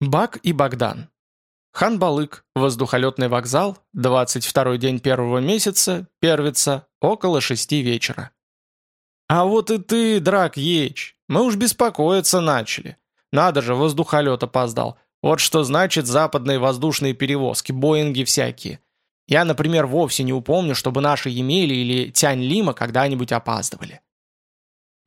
Бак и Богдан. Хан-Балык, воздухолетный вокзал, 22 день первого месяца, первица, около шести вечера. «А вот и ты, драк Еч, мы уж беспокоиться начали. Надо же, воздухолет опоздал. Вот что значит западные воздушные перевозки, Боинги всякие. Я, например, вовсе не упомню, чтобы наши Емели или Тянь-Лима когда-нибудь опаздывали».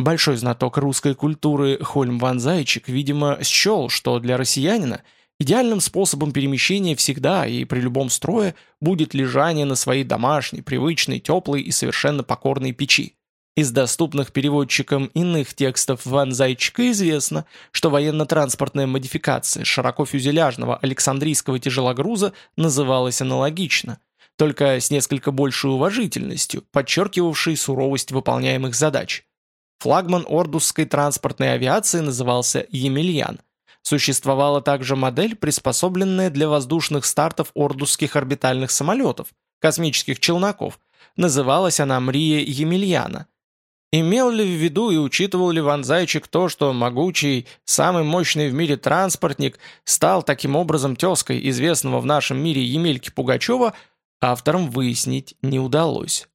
Большой знаток русской культуры Хольм Ван Зайчик, видимо, счел, что для россиянина идеальным способом перемещения всегда и при любом строе будет лежание на своей домашней, привычной, теплой и совершенно покорной печи. Из доступных переводчикам иных текстов Ван Зайчика известно, что военно-транспортная модификация широкофюзеляжного Александрийского тяжелогруза называлась аналогично, только с несколько большей уважительностью, подчеркивавшей суровость выполняемых задач. Флагман ордусской транспортной авиации назывался «Емельян». Существовала также модель, приспособленная для воздушных стартов ордусских орбитальных самолетов, космических челноков. Называлась она «Мрия Емельяна». Имел ли в виду и учитывал ли Ван Зайчик то, что могучий, самый мощный в мире транспортник стал таким образом тезкой известного в нашем мире Емельки Пугачева, авторам выяснить не удалось.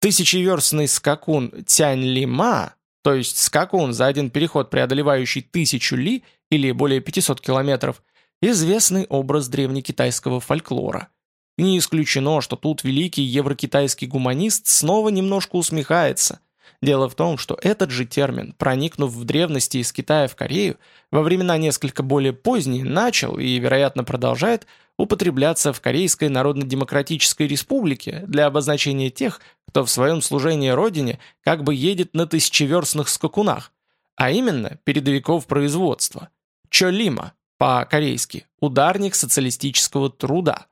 Тысячеверстный скакун Тянь Ли Ма, то есть скакун за один переход, преодолевающий тысячу ли или более 500 километров, известный образ древнекитайского фольклора. Не исключено, что тут великий еврокитайский гуманист снова немножко усмехается. Дело в том, что этот же термин, проникнув в древности из Китая в Корею, во времена несколько более поздние начал и, вероятно, продолжает употребляться в Корейской Народно-Демократической Республике для обозначения тех, кто в своем служении Родине как бы едет на тысячеверстных скакунах, а именно передовиков производства. Чолима, по-корейски, ударник социалистического труда.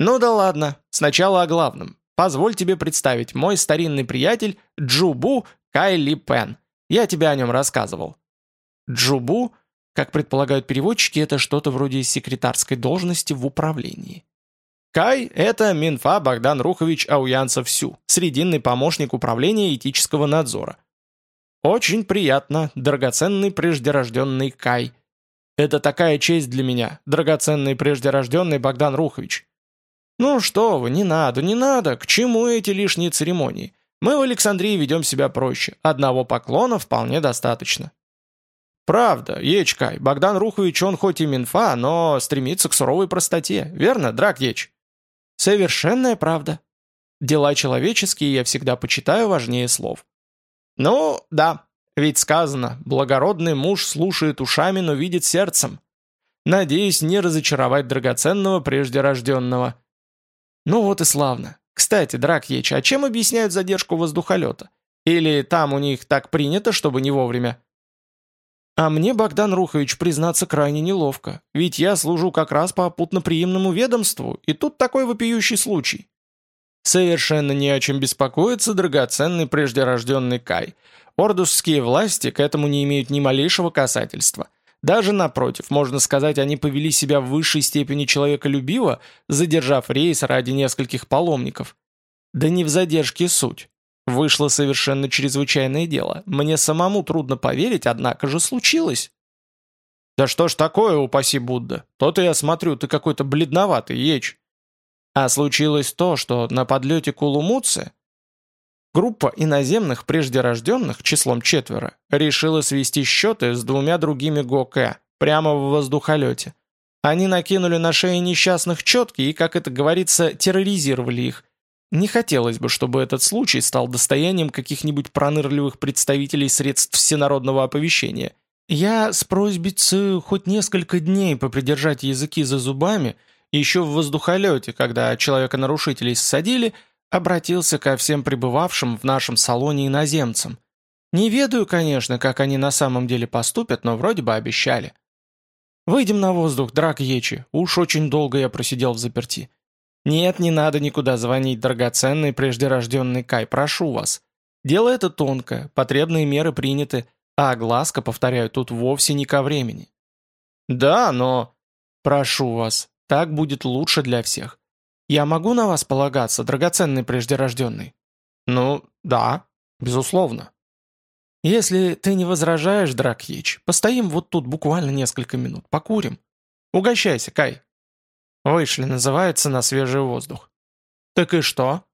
Ну да ладно, сначала о главном. Позволь тебе представить, мой старинный приятель Джубу Кайли Пен. Я тебе о нем рассказывал. Джубу как предполагают переводчики, это что-то вроде секретарской должности в управлении. Кай – это Минфа Богдан Рухович Ауянцев-Сю, срединный помощник управления этического надзора. Очень приятно, драгоценный преждерожденный Кай. Это такая честь для меня, драгоценный преждерожденный Богдан Рухович. Ну что вы, не надо, не надо, к чему эти лишние церемонии? Мы в Александрии ведем себя проще, одного поклона вполне достаточно. «Правда, Ечкай, Богдан Рухович, он хоть и Минфа, но стремится к суровой простоте, верно, Драк Еч?» «Совершенная правда. Дела человеческие я всегда почитаю важнее слов». «Ну, да, ведь сказано, благородный муж слушает ушами, но видит сердцем. Надеюсь не разочаровать драгоценного прежде рожденного». «Ну вот и славно. Кстати, Драк Еч, а чем объясняют задержку воздухолета? Или там у них так принято, чтобы не вовремя?» А мне, Богдан Рухович, признаться крайне неловко, ведь я служу как раз по опутно-приимному ведомству, и тут такой вопиющий случай. Совершенно не о чем беспокоиться, драгоценный преждерожденный Кай. Ордусские власти к этому не имеют ни малейшего касательства. Даже напротив, можно сказать, они повели себя в высшей степени человеколюбиво, задержав рейс ради нескольких паломников. Да не в задержке суть. Вышло совершенно чрезвычайное дело. Мне самому трудно поверить, однако же случилось. «Да что ж такое, упаси Будда? То-то я смотрю, ты какой-то бледноватый, Еч». А случилось то, что на подлете к Улумуце группа иноземных преждерожденных числом четверо решила свести счеты с двумя другими ГОК прямо в воздухолете. Они накинули на шеи несчастных четки и, как это говорится, терроризировали их, не хотелось бы, чтобы этот случай стал достоянием каких-нибудь пронырливых представителей средств всенародного оповещения. Я с просьбицей хоть несколько дней попридержать языки за зубами, еще в воздухолете, когда человека-нарушителей ссадили, обратился ко всем пребывавшим в нашем салоне иноземцам. Не ведаю, конечно, как они на самом деле поступят, но вроде бы обещали. «Выйдем на воздух, драк Ечи, уж очень долго я просидел в заперти. «Нет, не надо никуда звонить, драгоценный преждерожденный Кай, прошу вас. Дело это тонкое, потребные меры приняты, а огласка, повторяю, тут вовсе не ко времени». «Да, но...» «Прошу вас, так будет лучше для всех. Я могу на вас полагаться, драгоценный преждерожденный?» «Ну, да, безусловно». «Если ты не возражаешь, Дракьич, постоим вот тут буквально несколько минут, покурим. Угощайся, Кай». Вышли, называется, на свежий воздух. «Так и что?»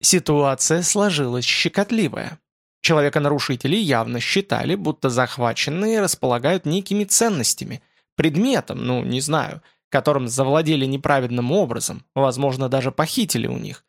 Ситуация сложилась щекотливая. Человеконарушители явно считали, будто захваченные располагают некими ценностями, предметом, ну, не знаю, которым завладели неправедным образом, возможно, даже похитили у них.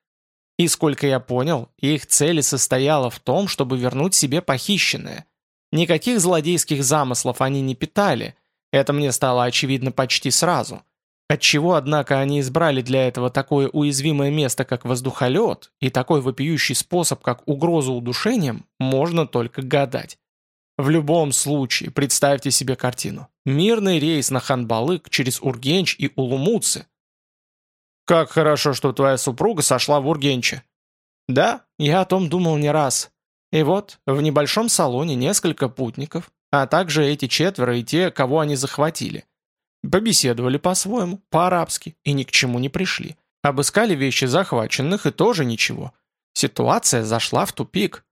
И сколько я понял, их цель состояла в том, чтобы вернуть себе похищенное. Никаких злодейских замыслов они не питали, это мне стало очевидно почти сразу. Отчего, однако, они избрали для этого такое уязвимое место, как воздухолет, и такой вопиющий способ, как угрозу удушением, можно только гадать. В любом случае, представьте себе картину. Мирный рейс на Ханбалык через Ургенч и Улумуцы. «Как хорошо, что твоя супруга сошла в Ургенче». «Да, я о том думал не раз. И вот, в небольшом салоне несколько путников, а также эти четверо и те, кого они захватили. Побеседовали по-своему, по-арабски, и ни к чему не пришли. Обыскали вещи захваченных, и тоже ничего. Ситуация зашла в тупик.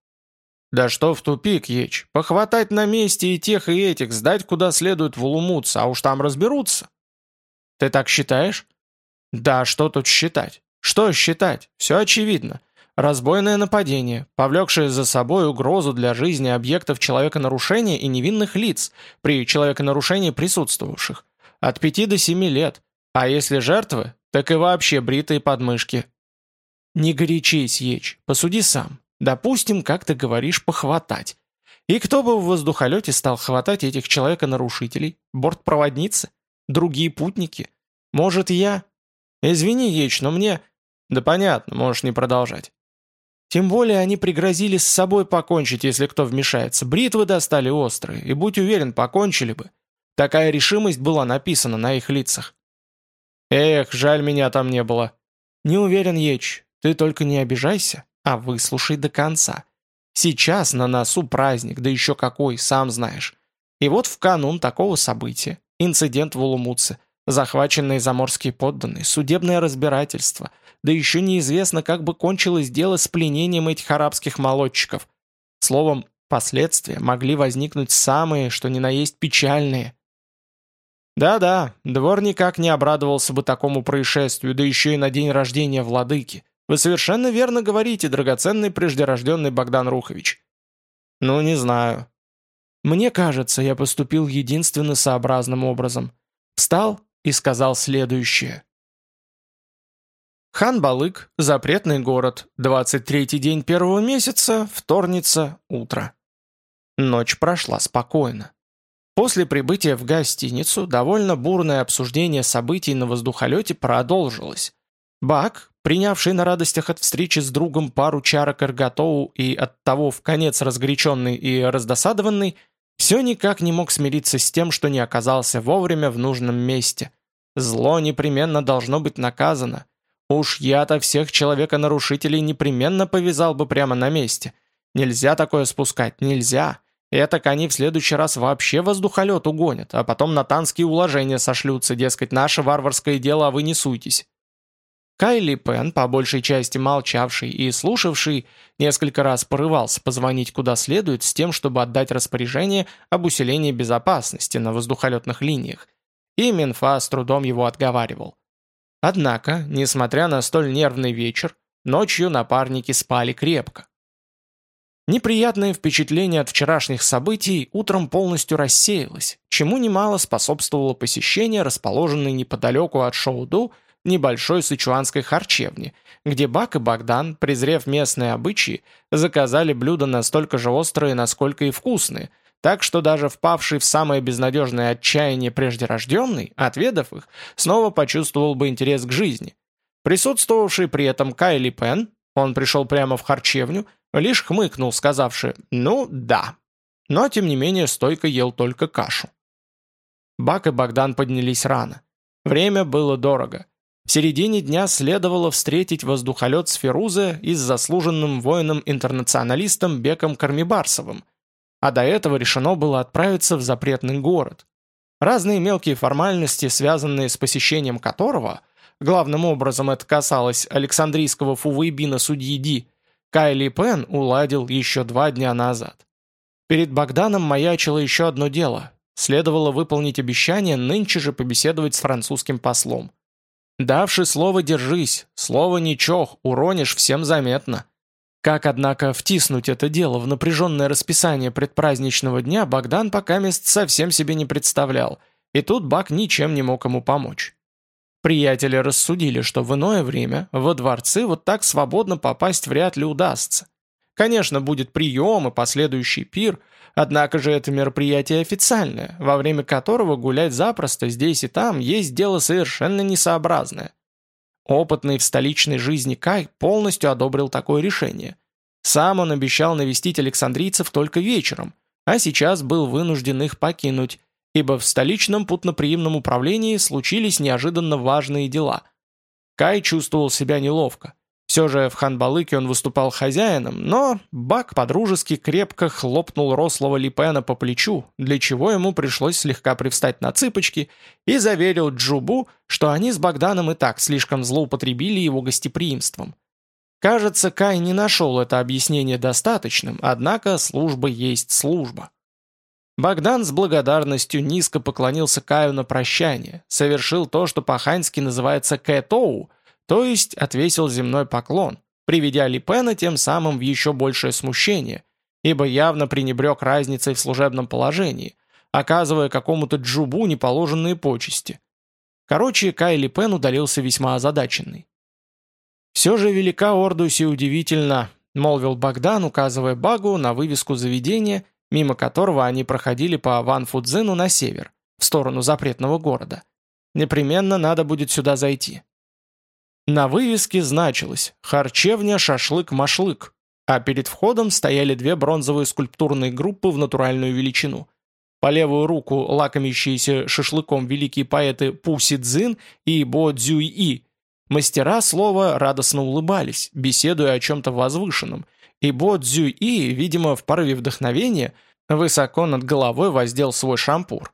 Да что в тупик, Еч? Похватать на месте и тех, и этих, сдать куда следует в Улумутся, а уж там разберутся. Ты так считаешь? Да, что тут считать? Что считать? Все очевидно. Разбойное нападение, повлекшее за собой угрозу для жизни объектов человеконарушения и невинных лиц, при человеконарушении присутствовавших – от пяти до семи лет. А если жертвы, так и вообще бритые подмышки. Не горячись, Еч, посуди сам. Допустим, как ты говоришь, похватать. И кто бы в воздухолете стал хватать этих человека-нарушителей? Бортпроводницы? Другие путники? Может, я? Извини, Еч, но мне... Да понятно, можешь не продолжать. Тем более они пригрозили с собой покончить, если кто вмешается. Бритвы достали острые, и будь уверен, покончили бы. Такая решимость была написана на их лицах. «Эх, жаль, меня там не было». «Не уверен, Еч, ты только не обижайся, а выслушай до конца. Сейчас на носу праздник, да еще какой, сам знаешь. И вот в канун такого события, инцидент в Улумуце, захваченные заморские подданные, судебное разбирательство, да еще неизвестно, как бы кончилось дело с пленением этих арабских молодчиков. Словом, последствия могли возникнуть самые, что ни на есть печальные. Да-да, двор никак не обрадовался бы такому происшествию, да еще и на день рождения владыки. Вы совершенно верно говорите, драгоценный преждерожденный Богдан Рухович. Ну, не знаю. Мне кажется, я поступил единственно сообразным образом. Встал и сказал следующее. Хан Балык, запретный город, 23-й день первого месяца, вторница, утро. Ночь прошла спокойно. После прибытия в гостиницу довольно бурное обсуждение событий на воздухолете продолжилось. Бак, принявший на радостях от встречи с другом пару чарок Эрготоу и от того в конец разгоряченный и раздосадованный, все никак не мог смириться с тем, что не оказался вовремя в нужном месте. Зло непременно должно быть наказано. Уж я-то всех человека-нарушителей непременно повязал бы прямо на месте. Нельзя такое спускать, нельзя. Этак они в следующий раз вообще воздухолет угонят, а потом на танские уложения сошлются, дескать, наше варварское дело, а вы не суйтесь. Кайли Пен, по большей части молчавший и слушавший, несколько раз порывался позвонить куда следует с тем, чтобы отдать распоряжение об усилении безопасности на воздухолетных линиях, и Минфа с трудом его отговаривал. Однако, несмотря на столь нервный вечер, ночью напарники спали крепко. Неприятное впечатление от вчерашних событий утром полностью рассеялось, чему немало способствовало посещение расположенной неподалеку от Шоуду небольшой сычуанской харчевни, где Бак и Богдан, презрев местные обычаи, заказали блюда настолько же острые, насколько и вкусные, так что даже впавший в самое безнадежное отчаяние преждерожденный, отведав их, снова почувствовал бы интерес к жизни. Присутствовавший при этом Кайли Пен, он пришел прямо в харчевню, Лишь хмыкнул, сказавши «ну, да». Но, тем не менее, стойко ел только кашу. Бак и Богдан поднялись рано. Время было дорого. В середине дня следовало встретить воздухолет с Ферузе и с заслуженным воином-интернационалистом Беком Кармибарсовым, а до этого решено было отправиться в запретный город. Разные мелкие формальности, связанные с посещением которого, главным образом это касалось Александрийского фувейбина судьи Ди, Кайли Пен уладил еще два дня назад. Перед Богданом маячило еще одно дело. Следовало выполнить обещание нынче же побеседовать с французским послом. Давши слово «держись», слово «не чох», уронишь всем заметно. Как, однако, втиснуть это дело в напряженное расписание предпраздничного дня, Богдан пока мест совсем себе не представлял, и тут Бак ничем не мог ему помочь. Приятели рассудили, что в иное время во дворцы вот так свободно попасть вряд ли удастся. Конечно, будет прием и последующий пир, однако же это мероприятие официальное, во время которого гулять запросто здесь и там есть дело совершенно несообразное. Опытный в столичной жизни Кай полностью одобрил такое решение. Сам он обещал навестить александрийцев только вечером, а сейчас был вынужден их покинуть, ибо в столичном путноприимном управлении случились неожиданно важные дела. Кай чувствовал себя неловко. Все же в Ханбалыке он выступал хозяином, но Бак подружески крепко хлопнул рослого Липена по плечу, для чего ему пришлось слегка привстать на цыпочки, и заверил Джубу, что они с Богданом и так слишком злоупотребили его гостеприимством. Кажется, Кай не нашел это объяснение достаточным, однако служба есть служба. Богдан с благодарностью низко поклонился Каю на прощание, совершил то, что по-ханьски называется «кэтоу», то есть отвесил земной поклон, приведя Липена тем самым в еще большее смущение, ибо явно пренебрег разницей в служебном положении, оказывая какому-то джубу неположенные почести. Короче, Кай Липен удалился весьма озадаченный. «Все же велика Ордуси удивительно», — молвил Богдан, указывая Багу на вывеску заведения, мимо которого они проходили по Ван Фудзину на север, в сторону запретного города. «Непременно надо будет сюда зайти». На вывеске значилось «Харчевня шашлык-машлык», а перед входом стояли две бронзовые скульптурные группы в натуральную величину. По левую руку лакомящиеся шашлыком великие поэты Пу Си Цзин и Бо Цзюй И. Мастера слова радостно улыбались, беседуя о чем-то возвышенном, и Бо Цзюй И, видимо, в порыве вдохновения, высоко над головой воздел свой шампур.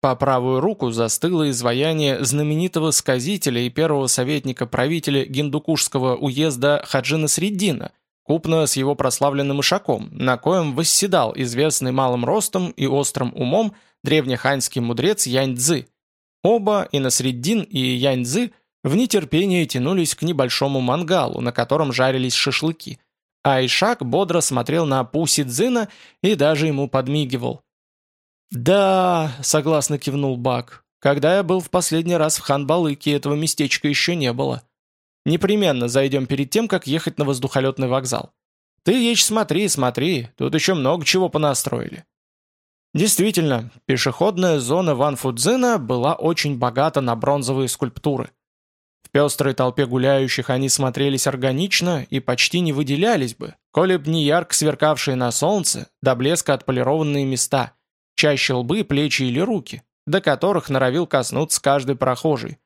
По правую руку застыло изваяние знаменитого сказителя и первого советника правителя Гиндукушского уезда Хаджина Среддина, купно с его прославленным ишаком, на коем восседал известный малым ростом и острым умом древнеханьский мудрец Янь-Цзы. Оба, и Насреддин, и Янь-Цзы, в нетерпении тянулись к небольшому мангалу, на котором жарились шашлыки. А Ишак бодро смотрел на Пуси Цзына и даже ему подмигивал – «Да», — согласно кивнул Бак, — «когда я был в последний раз в Ханбалыке, этого местечка еще не было. Непременно зайдем перед тем, как ехать на воздухолетный вокзал. Ты, Ечь, смотри, смотри, тут еще много чего понастроили». Действительно, пешеходная зона Ван Фудзина была очень богата на бронзовые скульптуры. В пестрой толпе гуляющих они смотрелись органично и почти не выделялись бы, коли б не ярко сверкавшие на солнце, до блеска отполированные места – чаще лбы, плечи или руки, до которых норовил коснуться каждый прохожий.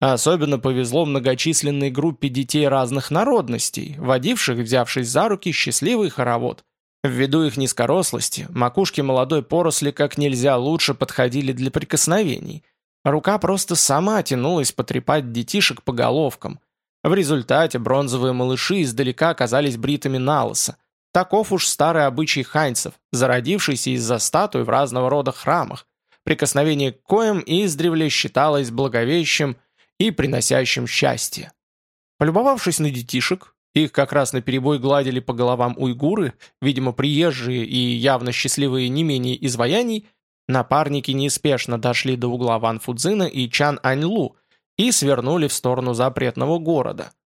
А особенно повезло многочисленной группе детей разных народностей, водивших, взявшись за руки, счастливый хоровод. Ввиду их низкорослости, макушки молодой поросли как нельзя лучше подходили для прикосновений. Рука просто сама тянулась потрепать детишек по головкам. В результате бронзовые малыши издалека оказались бритыми на лысо, Таков уж старый обычай ханьцев, зародившийся из-за статуй в разного рода храмах, прикосновение к коем издревле считалось благовещим и приносящим счастье. Полюбовавшись на детишек, их как раз на перебой гладили по головам уйгуры, видимо, приезжие и явно счастливые не менее изваяний, напарники неспешно дошли до угла Ван Фудзина и Чан Аньлу и свернули в сторону запретного города –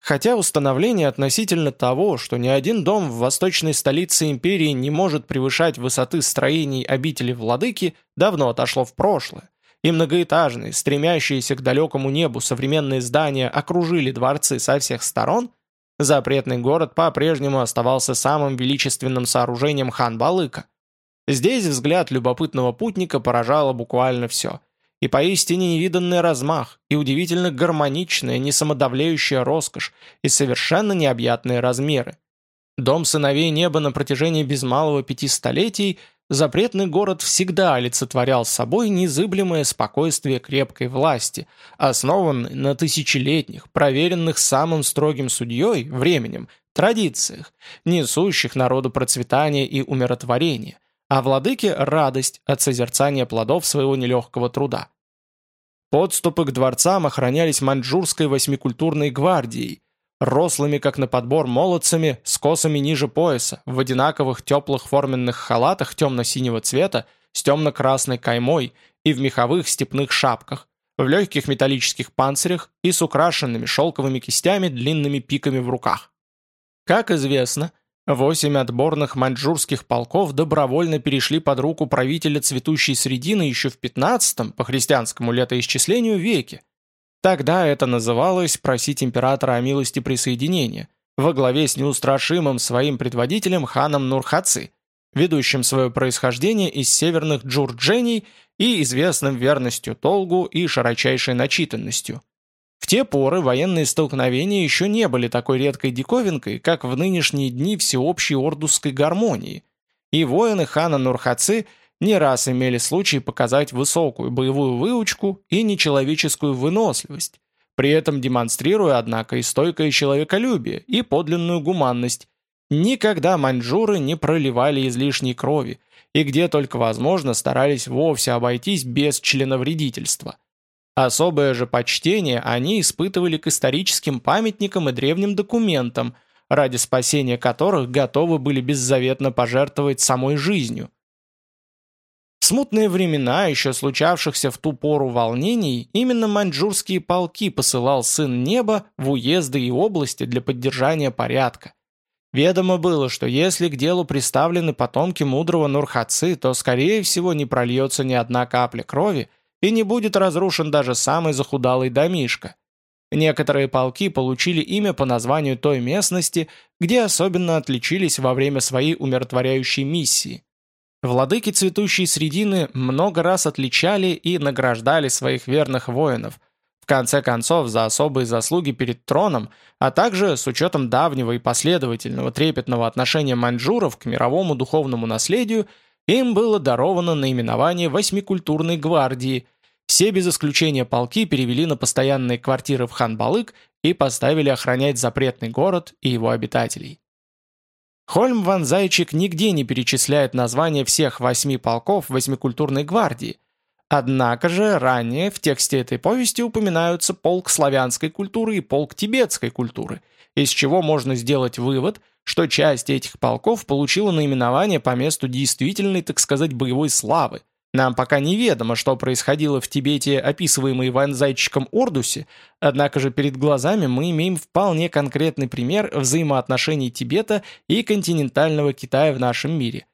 Хотя установление относительно того, что ни один дом в восточной столице империи не может превышать высоты строений обители владыки, давно отошло в прошлое, и многоэтажные, стремящиеся к далекому небу современные здания окружили дворцы со всех сторон, запретный город по-прежнему оставался самым величественным сооружением хан-балыка. Здесь взгляд любопытного путника поражало буквально все – и поистине невиданный размах, и удивительно гармоничная, несамодавляющая роскошь, и совершенно необъятные размеры. Дом сыновей неба на протяжении без малого пяти столетий запретный город всегда олицетворял собой незыблемое спокойствие крепкой власти, основанной на тысячелетних, проверенных самым строгим судьей, временем, традициях, несущих народу процветание и умиротворение, а владыке – радость от созерцания плодов своего нелегкого труда. Подступы к дворцам охранялись маньчжурской восьмикультурной гвардией, рослыми как на подбор молодцами, с косами ниже пояса, в одинаковых теплых форменных халатах темно-синего цвета, с темно-красной каймой и в меховых степных шапках, в легких металлических панцирях и с украшенными шелковыми кистями длинными пиками в руках. Как известно, Восемь отборных маньчжурских полков добровольно перешли под руку правителя цветущей средины еще в 15-м, по христианскому летоисчислению, веке. Тогда это называлось «просить императора о милости присоединения», во главе с неустрашимым своим предводителем ханом Нурхаци, ведущим свое происхождение из северных джурджений и известным верностью Толгу и широчайшей начитанностью – те поры военные столкновения еще не были такой редкой диковинкой, как в нынешние дни всеобщей ордусской гармонии, и воины хана Нурхаци не раз имели случай показать высокую боевую выучку и нечеловеческую выносливость, при этом демонстрируя, однако, и стойкое человеколюбие, и подлинную гуманность. Никогда маньчжуры не проливали излишней крови, и где только возможно старались вовсе обойтись без членовредительства – Особое же почтение они испытывали к историческим памятникам и древним документам, ради спасения которых готовы были беззаветно пожертвовать самой жизнью. Смутные времена, еще случавшихся в ту пору волнений, именно маньчжурские полки посылал сын неба в уезды и области для поддержания порядка. Ведомо было, что если к делу приставлены потомки мудрого Нурхацы, то, скорее всего, не прольется ни одна капля крови, и не будет разрушен даже самый захудалый домишко. Некоторые полки получили имя по названию той местности, где особенно отличились во время своей умиротворяющей миссии. Владыки цветущей средины много раз отличали и награждали своих верных воинов, в конце концов за особые заслуги перед троном, а также с учетом давнего и последовательного трепетного отношения маньчжуров к мировому духовному наследию – им было даровано наименование Восьмикультурной гвардии. Все без исключения полки перевели на постоянные квартиры в Ханбалык и поставили охранять запретный город и его обитателей. Хольм Ван Зайчик нигде не перечисляет названия всех восьми полков Восьмикультурной гвардии, Однако же ранее в тексте этой повести упоминаются полк славянской культуры и полк тибетской культуры, из чего можно сделать вывод, что часть этих полков получила наименование по месту действительной, так сказать, боевой славы. Нам пока неведомо, что происходило в Тибете, описываемой Иван Зайчиком Ордусе, однако же перед глазами мы имеем вполне конкретный пример взаимоотношений Тибета и континентального Китая в нашем мире.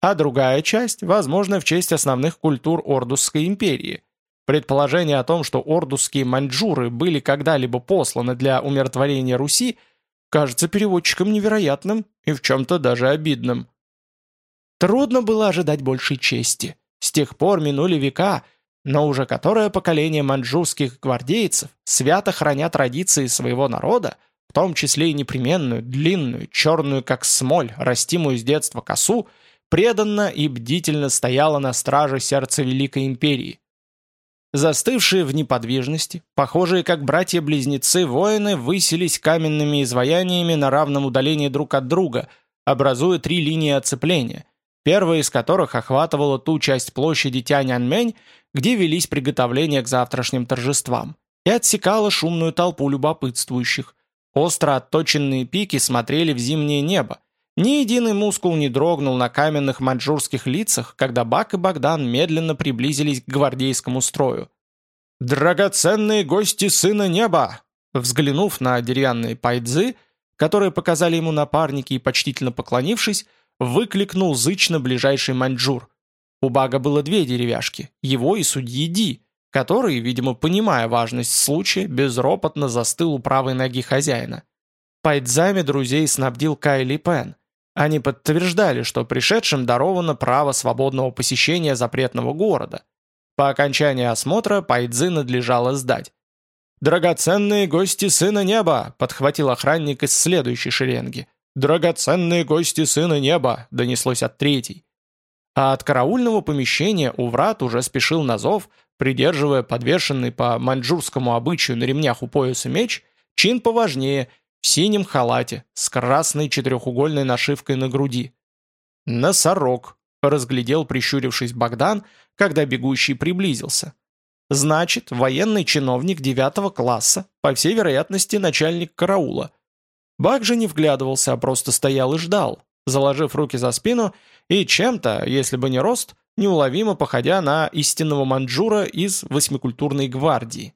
А другая часть, возможно, в честь основных культур Ордусской империи. Предположение о том, что ордусские маньчжуры были когда-либо посланы для умиротворения Руси – кажется переводчикам невероятным и в чем-то даже обидным. Трудно было ожидать большей чести. С тех пор минули века, но уже которое поколение маньчжурских гвардейцев свято храня традиции своего народа, в том числе и непременную, длинную, черную как смоль, растимую с детства косу, преданно и бдительно стояла на страже сердца Великой Империи. Застывшие в неподвижности, похожие как братья-близнецы воины, высились каменными изваяниями на равном удалении друг от друга, образуя три линии оцепления, первая из которых охватывала ту часть площади Тяньаньмэнь, где велись приготовления к завтрашним торжествам, и отсекала шумную толпу любопытствующих. Остро отточенные пики смотрели в зимнее небо, ни единый мускул не дрогнул на каменных маньчжурских лицах, когда Бак и Богдан медленно приблизились к гвардейскому строю. «Драгоценные гости сына неба!» Взглянув на деревянные пайдзы, которые показали ему напарники и почтительно поклонившись, выкликнул зычно ближайший маньчжур. У Бага было две деревяшки, его и судьи Ди, который, видимо, понимая важность случая, безропотно застыл у правой ноги хозяина. Пайдзами друзей снабдил Кайли Пен, они подтверждали, что пришедшим даровано право свободного посещения запретного города. По окончании осмотра Пайдзы надлежало сдать. «Драгоценные гости Сына Неба!» — подхватил охранник из следующей шеренги. «Драгоценные гости Сына Неба!» — донеслось от третьей. А от караульного помещения у врат уже спешил на зов, придерживая подвешенный по маньчжурскому обычаю на ремнях у пояса меч, чин поважнее в синем халате, с красной четырехугольной нашивкой на груди. «Носорог», — разглядел, прищурившись Богдан, когда бегущий приблизился. «Значит, военный чиновник девятого класса, по всей вероятности, начальник караула». Бак же не вглядывался, а просто стоял и ждал, заложив руки за спину и чем-то, если бы не рост, неуловимо походя на истинного манджура из восьмикультурной гвардии.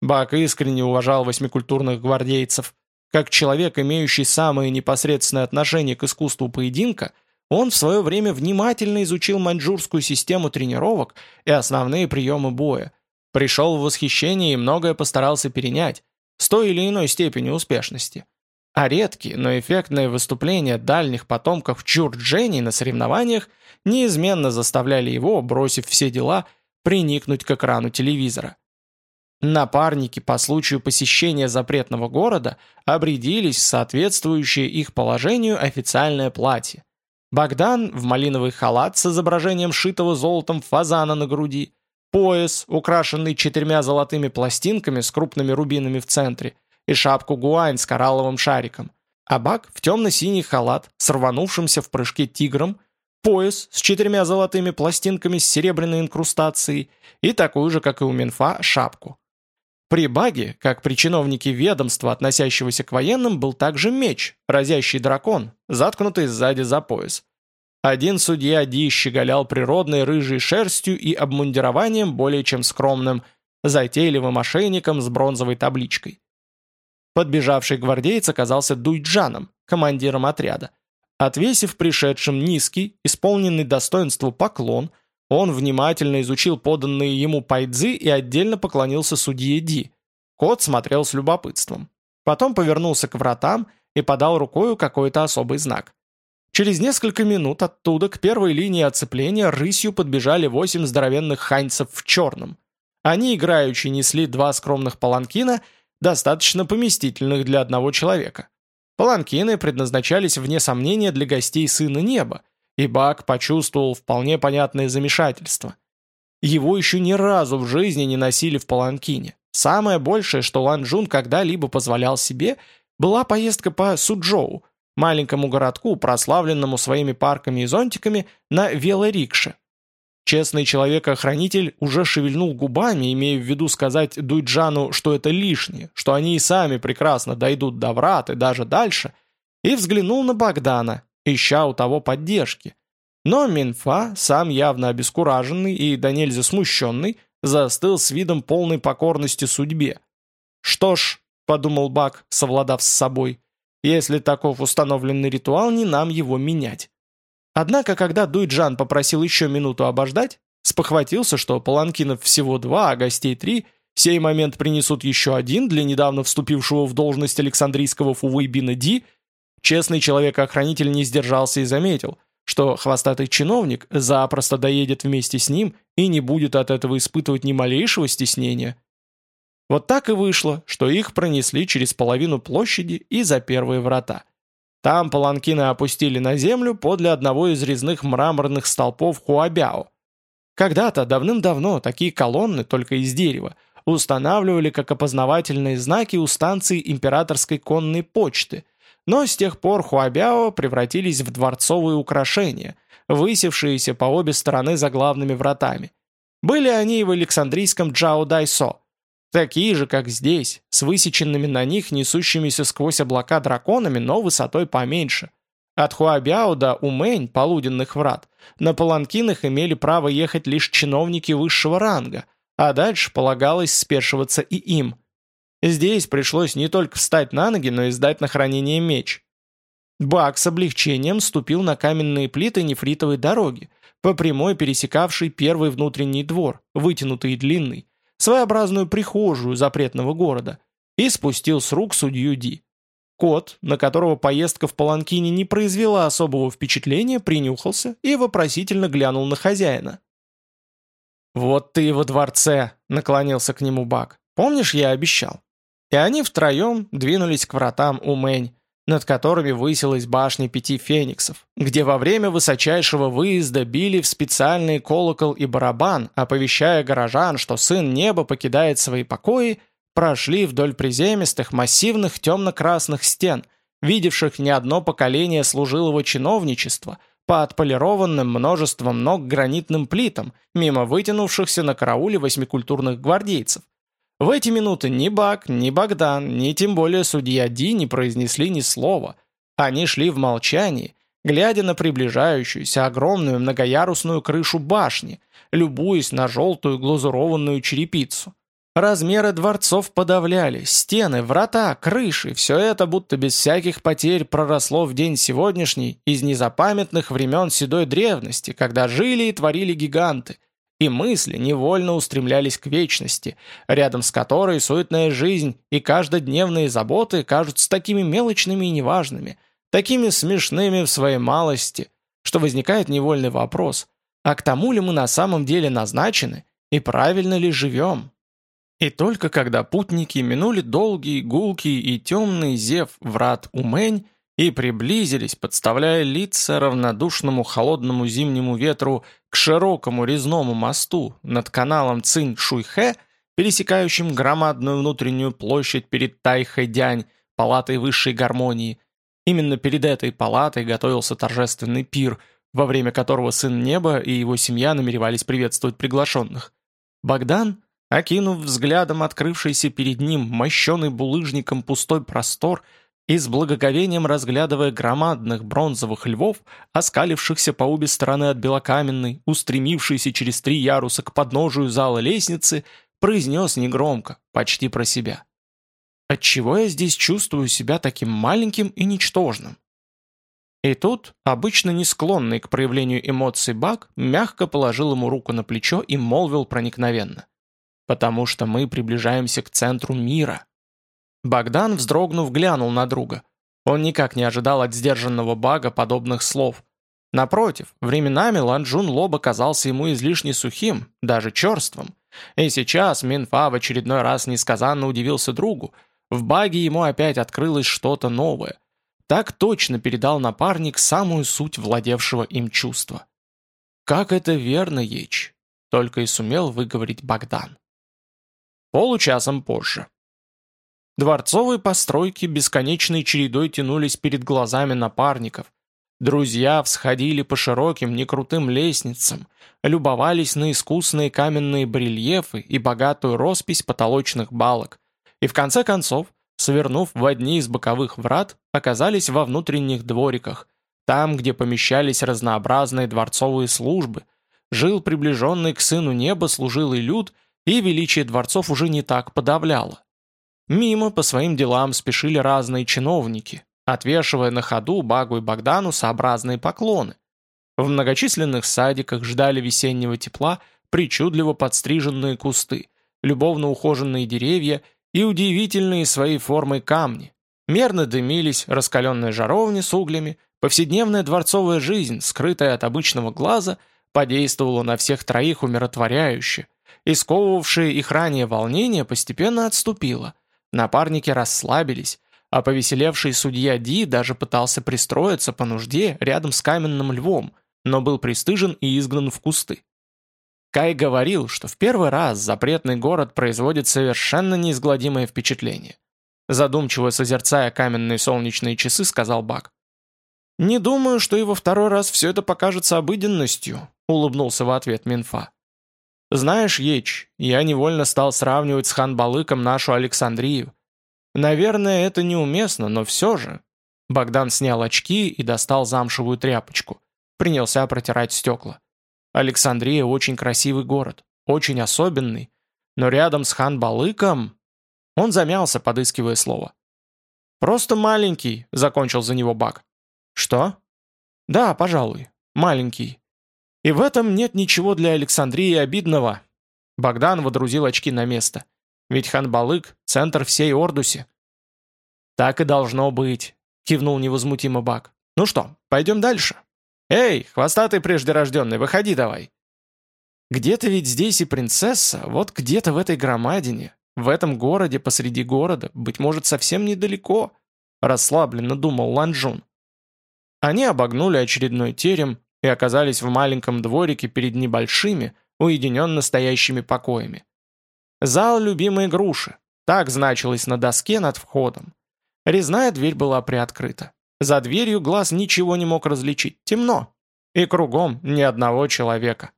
Бак искренне уважал восьмикультурных гвардейцев. Как человек, имеющий самое непосредственное отношение к искусству поединка, он в свое время внимательно изучил маньчжурскую систему тренировок и основные приемы боя. Пришел в восхищение и многое постарался перенять, с той или иной степенью успешности. А редкие, но эффектные выступления дальних потомков Чурджени на соревнованиях неизменно заставляли его, бросив все дела, приникнуть к экрану телевизора. Напарники по случаю посещения запретного города обрядились в соответствующее их положению официальное платье. Богдан в малиновый халат с изображением шитого золотом фазана на груди, пояс, украшенный четырьмя золотыми пластинками с крупными рубинами в центре, и шапку гуань с коралловым шариком. А Бак в темно-синий халат с рванувшимся в прыжке тигром, пояс с четырьмя золотыми пластинками с серебряной инкрустацией и такую же, как и у Минфа, шапку. При Баге, как при чиновнике ведомства, относящегося к военным, был также меч, разящий дракон, заткнутый сзади за пояс. Один судья Ди щеголял природной рыжей шерстью и обмундированием более чем скромным, затейливым ошейником с бронзовой табличкой. Подбежавший гвардеец оказался Дуйджаном, командиром отряда. Отвесив пришедшим низкий, исполненный достоинству поклон, он внимательно изучил поданные ему пайдзы и отдельно поклонился судье Ди. Кот смотрел с любопытством. Потом повернулся к вратам и подал рукою какой-то особый знак. Через несколько минут оттуда к первой линии оцепления рысью подбежали восемь здоровенных ханьцев в черном. Они играючи несли два скромных паланкина, достаточно поместительных для одного человека. Паланкины предназначались вне сомнения для гостей Сына Неба, и Бак почувствовал вполне понятное замешательство. Его еще ни разу в жизни не носили в Паланкине. Самое большее, что Лан Джун когда-либо позволял себе, была поездка по Суджоу, маленькому городку, прославленному своими парками и зонтиками, на велорикше. Честный человек-охранитель уже шевельнул губами, имея в виду сказать Дуйджану, что это лишнее, что они и сами прекрасно дойдут до врат и даже дальше, и взглянул на Богдана, ища у того поддержки. Но Минфа, сам явно обескураженный и до нельзя смущенный, застыл с видом полной покорности судьбе. «Что ж», — подумал Бак, совладав с собой, — «если таков установленный ритуал, не нам его менять». Однако, когда Дуйджан попросил еще минуту обождать, спохватился, что паланкинов всего два, а гостей три, сей момент принесут еще один для недавно вступившего в должность Александрийского Фувейбина Ди — Честный человек-охранитель не сдержался и заметил, что хвостатый чиновник запросто доедет вместе с ним и не будет от этого испытывать ни малейшего стеснения. Вот так и вышло, что их пронесли через половину площади и за первые врата. Там паланкины опустили на землю подле одного из резных мраморных столпов Хуабяо. Когда-то, давным-давно, такие колонны, только из дерева, устанавливали как опознавательные знаки у станции императорской конной почты – но с тех пор Хуабяо превратились в дворцовые украшения, высевшиеся по обе стороны за главными вратами. Были они и в Александрийском Джао Дайсо. Такие же, как здесь, с высеченными на них несущимися сквозь облака драконами, но высотой поменьше. От Хуабяо до Умэнь, полуденных врат, на паланкинах имели право ехать лишь чиновники высшего ранга, а дальше полагалось спешиваться и им – Здесь пришлось не только встать на ноги, но и сдать на хранение меч. Бак с облегчением ступил на каменные плиты нефритовой дороги, по прямой пересекавшей первый внутренний двор, вытянутый и длинный, своеобразную прихожую запретного города, и спустил с рук судью Ди. Кот, на которого поездка в Паланкине не произвела особого впечатления, принюхался и вопросительно глянул на хозяина. «Вот ты во дворце!» — наклонился к нему Бак. «Помнишь, я обещал?» И они втроем двинулись к вратам Умэнь, над которыми высилась башня пяти фениксов, где во время высочайшего выезда били в специальный колокол и барабан, оповещая горожан, что сын неба покидает свои покои, прошли вдоль приземистых, массивных темно-красных стен, видевших не одно поколение служилого чиновничества, по отполированным множеством ног гранитным плитам, мимо вытянувшихся на карауле восьмикультурных гвардейцев. В эти минуты ни Бак, ни Богдан, ни тем более судья Ди не произнесли ни слова. Они шли в молчании, глядя на приближающуюся огромную многоярусную крышу башни, любуясь на желтую глазурованную черепицу. Размеры дворцов подавляли, стены, врата, крыши, все это будто без всяких потерь проросло в день сегодняшний из незапамятных времен седой древности, когда жили и творили гиганты, и мысли невольно устремлялись к вечности, рядом с которой суетная жизнь и каждодневные заботы кажутся такими мелочными и неважными, такими смешными в своей малости, что возникает невольный вопрос, а к тому ли мы на самом деле назначены и правильно ли живем? И только когда путники минули долгий, гулкий и темный зев врат Умень и приблизились, подставляя лица равнодушному холодному зимнему ветру к широкому резному мосту над каналом Цинь-Шуйхэ, пересекающим громадную внутреннюю площадь перед Тайхэ-Дянь, палатой высшей гармонии. Именно перед этой палатой готовился торжественный пир, во время которого сын неба и его семья намеревались приветствовать приглашенных. Богдан, окинув взглядом открывшийся перед ним мощеный булыжником пустой простор и с благоговением разглядывая громадных бронзовых львов, оскалившихся по обе стороны от белокаменной, устремившейся через три яруса к подножию зала лестницы, произнес негромко, почти про себя. «Отчего я здесь чувствую себя таким маленьким и ничтожным?» И тут, обычно не склонный к проявлению эмоций Бак, мягко положил ему руку на плечо и молвил проникновенно – потому что мы приближаемся к центру мира». Богдан, вздрогнув, глянул на друга. Он никак не ожидал от сдержанного бага подобных слов. Напротив, временами Ланджун Лоба казался ему излишне сухим, даже черством. И сейчас Минфа в очередной раз несказанно удивился другу. В баге ему опять открылось что-то новое. Так точно передал напарник самую суть владевшего им чувства. «Как это верно, Еч!» — только и сумел выговорить Богдан. Получасом позже. Дворцовые постройки бесконечной чередой тянулись перед глазами напарников. Друзья всходили по широким, некрутым лестницам, любовались на искусные каменные барельефы и богатую роспись потолочных балок, и в конце концов, свернув в одни из боковых врат, оказались во внутренних двориках, там, где помещались разнообразные дворцовые службы, жил приближенный к сыну неба служилый люд – и величие дворцов уже не так подавляло. Мимо по своим делам спешили разные чиновники, отвешивая на ходу Багу и Богдану сообразные поклоны. В многочисленных садиках ждали весеннего тепла причудливо подстриженные кусты, любовно ухоженные деревья и удивительные своей формой камни. Мерно дымились раскаленные жаровни с углями, повседневная дворцовая жизнь, скрытая от обычного глаза, подействовала на всех троих умиротворяюще – и сковывавшее их ранее волнение постепенно отступило. Напарники расслабились, а повеселевший судья Ди даже пытался пристроиться по нужде рядом с каменным львом, но был пристыжен и изгнан в кусты. Кай говорил, что в первый раз запретный город производит совершенно неизгладимое впечатление. Задумчиво созерцая каменные солнечные часы, сказал Бак. «Не думаю, что во второй раз все это покажется обыденностью», улыбнулся в ответ Минфа. Знаешь, Еч, я невольно стал сравнивать с Хан-Балыком нашу Александрию. Наверное, это неуместно, но все же. Богдан снял очки и достал замшевую тряпочку. Принялся протирать стекла. Александрия очень красивый город, очень особенный, но рядом с Хан-Балыком... Он замялся, подыскивая слово. «Просто маленький», — закончил за него Бак. «Что?» «Да, пожалуй, маленький. И в этом нет ничего для Александрии обидного. Богдан водрузил очки на место. Ведь Ханбалык — центр всей Ордуси. «Так и должно быть», — кивнул невозмутимо Бак. «Ну что, пойдем дальше?» «Эй, хвостатый преждерожденный, выходи давай!» «Где-то ведь здесь и принцесса, вот где-то в этой громадине, в этом городе посреди города, быть может, совсем недалеко», — расслабленно думал Ланжун. Они обогнули очередной терем, и оказались в маленьком дворике перед небольшими, уединенно стоящими покоями. Зал любимой груши. Так значилось на доске над входом. Резная дверь была приоткрыта. За дверью глаз ничего не мог различить. Темно. И кругом ни одного человека.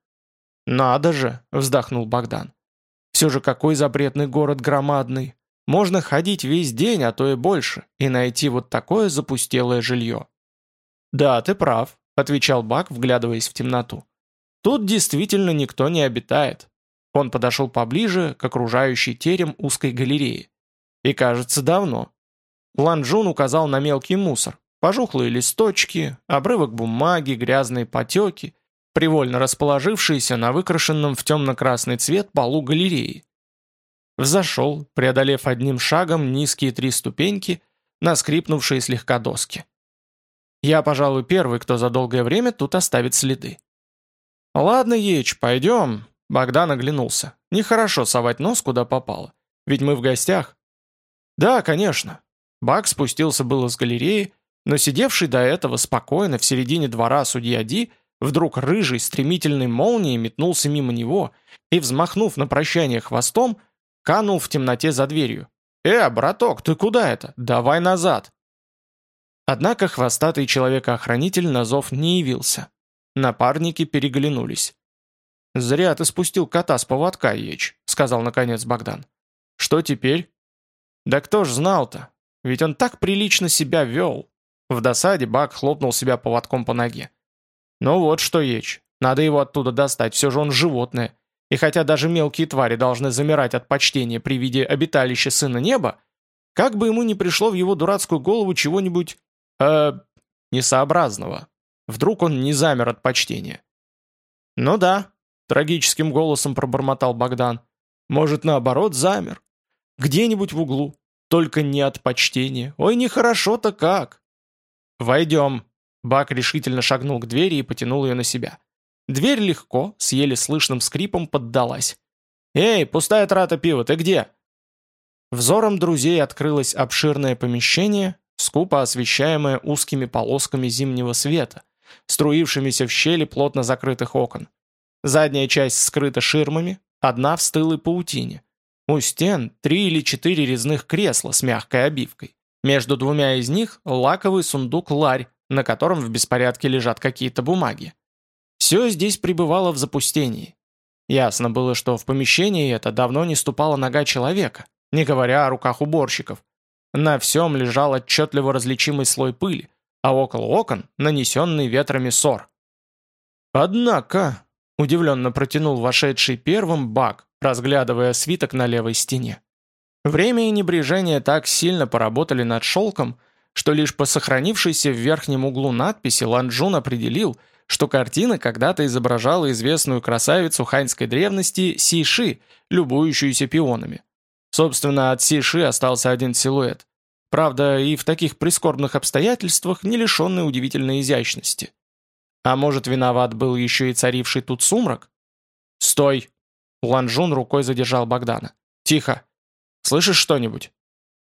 «Надо же!» — вздохнул Богдан. «Все же какой запретный город громадный! Можно ходить весь день, а то и больше, и найти вот такое запустелое жилье». «Да, ты прав», — отвечал Бак, вглядываясь в темноту. «Тут действительно никто не обитает». Он подошел поближе к окружающей терем узкой галереи. И, кажется, давно. Ланжун указал на мелкий мусор. Пожухлые листочки, обрывок бумаги, грязные потеки, привольно расположившиеся на выкрашенном в темно-красный цвет полу галереи. Взошел, преодолев одним шагом низкие три ступеньки, на скрипнувшие слегка доски. Я, пожалуй, первый, кто за долгое время тут оставит следы. «Ладно, Еч, пойдем», — Богдан оглянулся. «Нехорошо совать нос, куда попало. Ведь мы в гостях». «Да, конечно». Бак спустился было с галереи, но сидевший до этого спокойно в середине двора судья Ди вдруг рыжий стремительной молнией метнулся мимо него и, взмахнув на прощание хвостом, канул в темноте за дверью. «Э, браток, ты куда это? Давай назад!» Однако хвостатый человек-охранитель на зов не явился. Напарники переглянулись. «Зря ты спустил кота с поводка, Еч», — сказал наконец Богдан. «Что теперь?» «Да кто ж знал-то? Ведь он так прилично себя вел». В досаде Бак хлопнул себя поводком по ноге. «Ну вот что, Еч, надо его оттуда достать, все же он животное. И хотя даже мелкие твари должны замирать от почтения при виде обиталища Сына Неба, как бы ему ни пришло в его дурацкую голову чего-нибудь э, несообразного. Вдруг он не замер от почтения. «Ну да», — трагическим голосом пробормотал Богдан. «Может, наоборот, замер. Где-нибудь в углу. Только не от почтения. Ой, нехорошо-то как!» «Войдем». Бак решительно шагнул к двери и потянул ее на себя. Дверь легко, с еле слышным скрипом поддалась. «Эй, пустая трата пива, ты где?» Взором друзей открылось обширное помещение, скупо освещаемая узкими полосками зимнего света, струившимися в щели плотно закрытых окон. Задняя часть скрыта ширмами, одна в стылой паутине. У стен три или четыре резных кресла с мягкой обивкой. Между двумя из них лаковый сундук-ларь, на котором в беспорядке лежат какие-то бумаги. Все здесь пребывало в запустении. Ясно было, что в помещении это давно не ступала нога человека, не говоря о руках уборщиков, на всем лежал отчетливо различимый слой пыли, а около окон нанесенный ветрами ссор. «Однако», — удивленно протянул вошедший первым бак, разглядывая свиток на левой стене. Время и небрежение так сильно поработали над шелком, что лишь по сохранившейся в верхнем углу надписи Ланджун определил, что картина когда-то изображала известную красавицу ханьской древности Сиши, любующуюся пионами. Собственно, от Сиши остался один силуэт. Правда, и в таких прискорбных обстоятельствах не лишенный удивительной изящности. А может, виноват был еще и царивший тут сумрак? «Стой!» Ланжун рукой задержал Богдана. «Тихо! Слышишь что-нибудь?»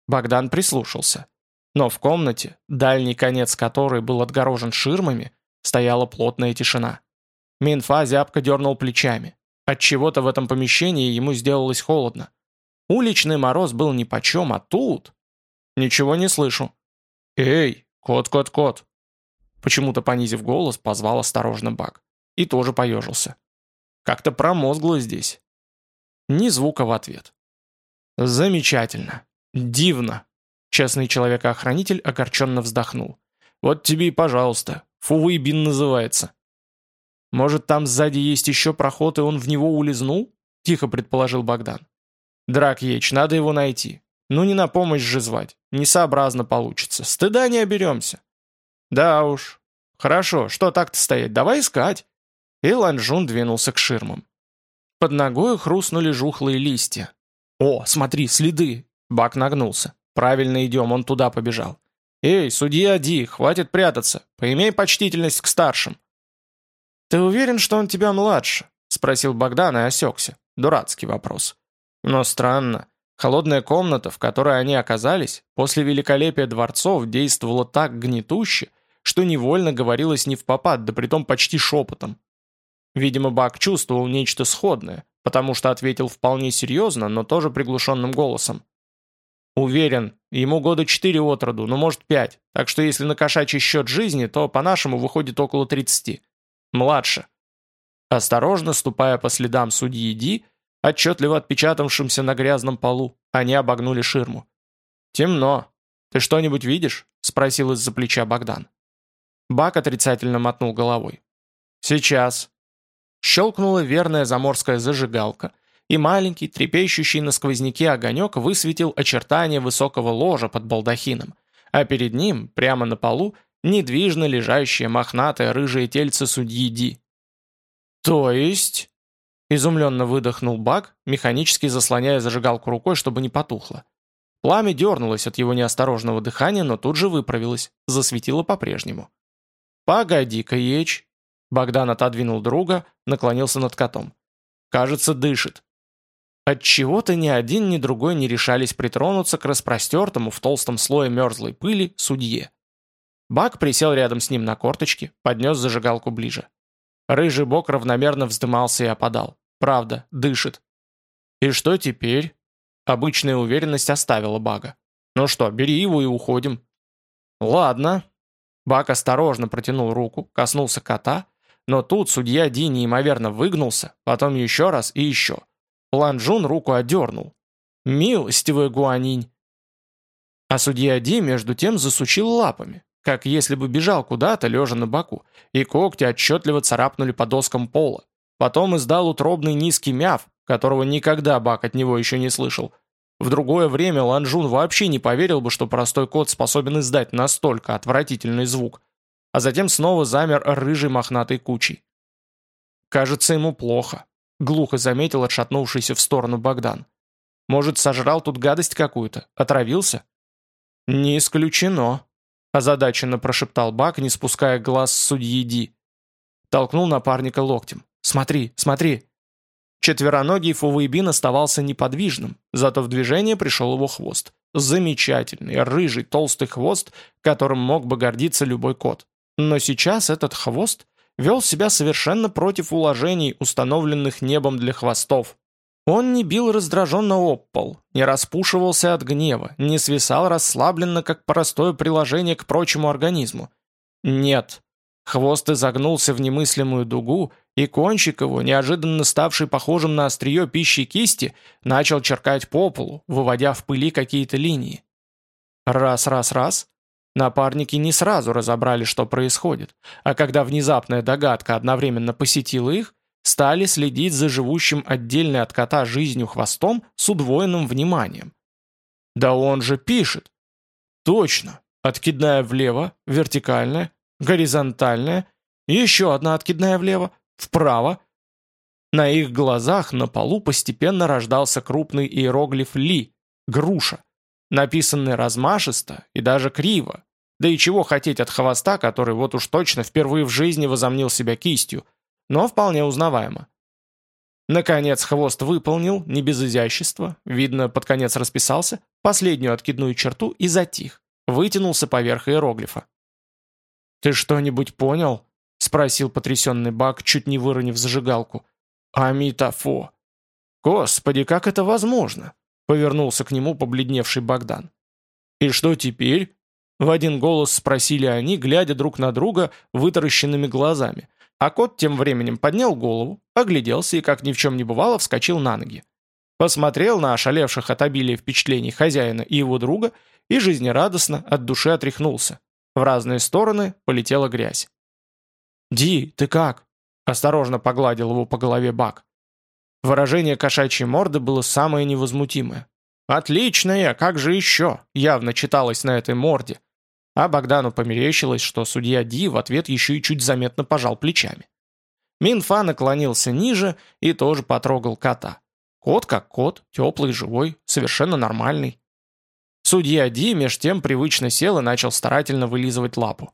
Богдан прислушался. Но в комнате, дальний конец которой был отгорожен ширмами, стояла плотная тишина. Минфа зябко дернул плечами. От чего то в этом помещении ему сделалось холодно. Уличный мороз был нипочем, а тут... Ничего не слышу. Эй, кот, кот, кот. Почему-то понизив голос, позвал осторожно Бак. И тоже поежился. Как-то промозгло здесь. Ни звука в ответ. Замечательно. Дивно. Честный человек-охранитель огорченно вздохнул. Вот тебе и пожалуйста. Фувейбин называется. Может, там сзади есть еще проход, и он в него улизнул? Тихо предположил Богдан. Дракьеч, надо его найти. Ну не на помощь же звать. Несообразно получится. Стыда не оберемся. Да уж. Хорошо, что так-то стоять? Давай искать. И Ланжун двинулся к ширмам. Под ногой хрустнули жухлые листья. «О, смотри, следы!» Бак нагнулся. «Правильно идем, он туда побежал». «Эй, судья Ди, хватит прятаться. Поимей почтительность к старшим». «Ты уверен, что он тебя младше?» Спросил Богдан и осекся. Дурацкий вопрос. Но странно. Холодная комната, в которой они оказались, после великолепия дворцов действовала так гнетуще, что невольно говорилось не в попад, да притом почти шепотом. Видимо, Бак чувствовал нечто сходное, потому что ответил вполне серьезно, но тоже приглушенным голосом. Уверен, ему года четыре от роду, ну может пять, так что если на кошачий счет жизни, то по-нашему выходит около тридцати. Младше. Осторожно, ступая по следам судьи Ди, отчетливо отпечатавшимся на грязном полу, они обогнули ширму. «Темно. Ты что-нибудь видишь?» — спросил из-за плеча Богдан. Бак отрицательно мотнул головой. «Сейчас». Щелкнула верная заморская зажигалка, и маленький, трепещущий на сквозняке огонек высветил очертания высокого ложа под балдахином, а перед ним, прямо на полу, недвижно лежащее мохнатое рыжее тельце судьи Ди. «То есть...» — изумленно выдохнул Бак, механически заслоняя зажигалку рукой, чтобы не потухло. Пламя дернулось от его неосторожного дыхания, но тут же выправилось, засветило по-прежнему. «Погоди-ка, Еч!» Богдан отодвинул друга, наклонился над котом. «Кажется, дышит». Отчего-то ни один, ни другой не решались притронуться к распростертому в толстом слое мерзлой пыли судье. Бак присел рядом с ним на корточки, поднес зажигалку ближе. Рыжий бок равномерно вздымался и опадал. Правда, дышит. И что теперь? Обычная уверенность оставила Бага. Ну что, бери его и уходим. Ладно. Баг осторожно протянул руку, коснулся кота, но тут судья Ди неимоверно выгнулся, потом еще раз и еще. Ланжун руку одернул. Милостивый гуанинь. А судья Ди между тем засучил лапами как если бы бежал куда-то, лежа на боку, и когти отчетливо царапнули по доскам пола. Потом издал утробный низкий мяв, которого никогда Бак от него еще не слышал. В другое время Ланжун вообще не поверил бы, что простой кот способен издать настолько отвратительный звук, а затем снова замер рыжей мохнатой кучей. «Кажется, ему плохо», — глухо заметил отшатнувшийся в сторону Богдан. «Может, сожрал тут гадость какую-то? Отравился?» «Не исключено», озадаченно прошептал Бак, не спуская глаз с судьи Ди. Толкнул напарника локтем. «Смотри, смотри!» Четвероногий Фувейбин оставался неподвижным, зато в движение пришел его хвост. Замечательный, рыжий, толстый хвост, которым мог бы гордиться любой кот. Но сейчас этот хвост вел себя совершенно против уложений, установленных небом для хвостов. Он не бил раздраженно об пол, не распушивался от гнева, не свисал расслабленно, как простое приложение к прочему организму. Нет. Хвост изогнулся в немыслимую дугу, и кончик его, неожиданно ставший похожим на острие пищи кисти, начал черкать по полу, выводя в пыли какие-то линии. Раз, раз, раз. Напарники не сразу разобрали, что происходит, а когда внезапная догадка одновременно посетила их, стали следить за живущим отдельно от кота жизнью хвостом с удвоенным вниманием. Да он же пишет. Точно. Откидная влево, вертикальная, горизонтальная, еще одна откидная влево, вправо. На их глазах на полу постепенно рождался крупный иероглиф «Ли» — груша, написанный размашисто и даже криво. Да и чего хотеть от хвоста, который вот уж точно впервые в жизни возомнил себя кистью — но вполне узнаваемо. Наконец хвост выполнил, не без изящества, видно, под конец расписался, последнюю откидную черту и затих, вытянулся поверх иероглифа. «Ты что-нибудь понял?» — спросил потрясенный Бак, чуть не выронив зажигалку. «Амитофо!» «Господи, как это возможно?» — повернулся к нему побледневший Богдан. «И что теперь?» — в один голос спросили они, глядя друг на друга вытаращенными глазами, а кот тем временем поднял голову, огляделся и, как ни в чем не бывало, вскочил на ноги. Посмотрел на ошалевших от обилия впечатлений хозяина и его друга и жизнерадостно от души отряхнулся. В разные стороны полетела грязь. «Ди, ты как?» – осторожно погладил его по голове Бак. Выражение кошачьей морды было самое невозмутимое. «Отличное, как же еще?» – явно читалось на этой морде. А Богдану померещилось, что судья Ди в ответ еще и чуть заметно пожал плечами. Минфа наклонился ниже и тоже потрогал кота. Кот как кот, теплый, живой, совершенно нормальный. Судья Ди меж тем привычно сел и начал старательно вылизывать лапу.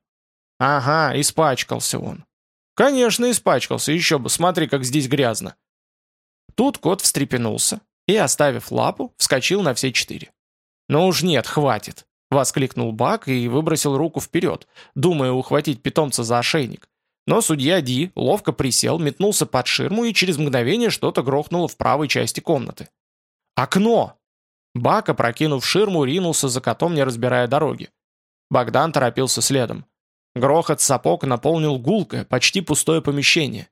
Ага, испачкался он. Конечно, испачкался, еще бы, смотри, как здесь грязно. Тут кот встрепенулся и, оставив лапу, вскочил на все четыре. Ну уж нет, хватит. Воскликнул Бак и выбросил руку вперед, думая ухватить питомца за ошейник. Но судья Ди ловко присел, метнулся под ширму и через мгновение что-то грохнуло в правой части комнаты. «Окно!» Бак, опрокинув ширму, ринулся за котом, не разбирая дороги. Богдан торопился следом. Грохот сапог наполнил гулкое, почти пустое помещение.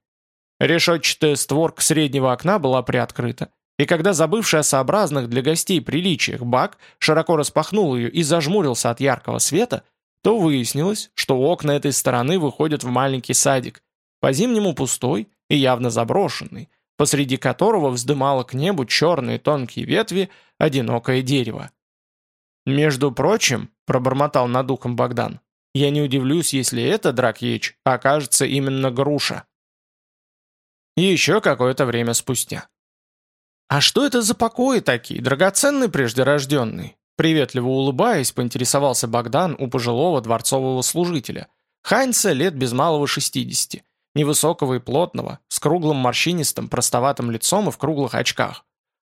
Решетчатая створка среднего окна была приоткрыта, и когда забывший о сообразных для гостей приличиях Бак широко распахнул ее и зажмурился от яркого света, то выяснилось, что окна этой стороны выходят в маленький садик, по-зимнему пустой и явно заброшенный, посреди которого вздымало к небу черные тонкие ветви одинокое дерево. «Между прочим», — пробормотал над духом Богдан, «я не удивлюсь, если это, Дракьеч, окажется именно груша». Еще какое-то время спустя. «А что это за покои такие, драгоценный преждерожденный?» Приветливо улыбаясь, поинтересовался Богдан у пожилого дворцового служителя. Хайнца лет без малого шестидесяти, невысокого и плотного, с круглым морщинистым, простоватым лицом и в круглых очках.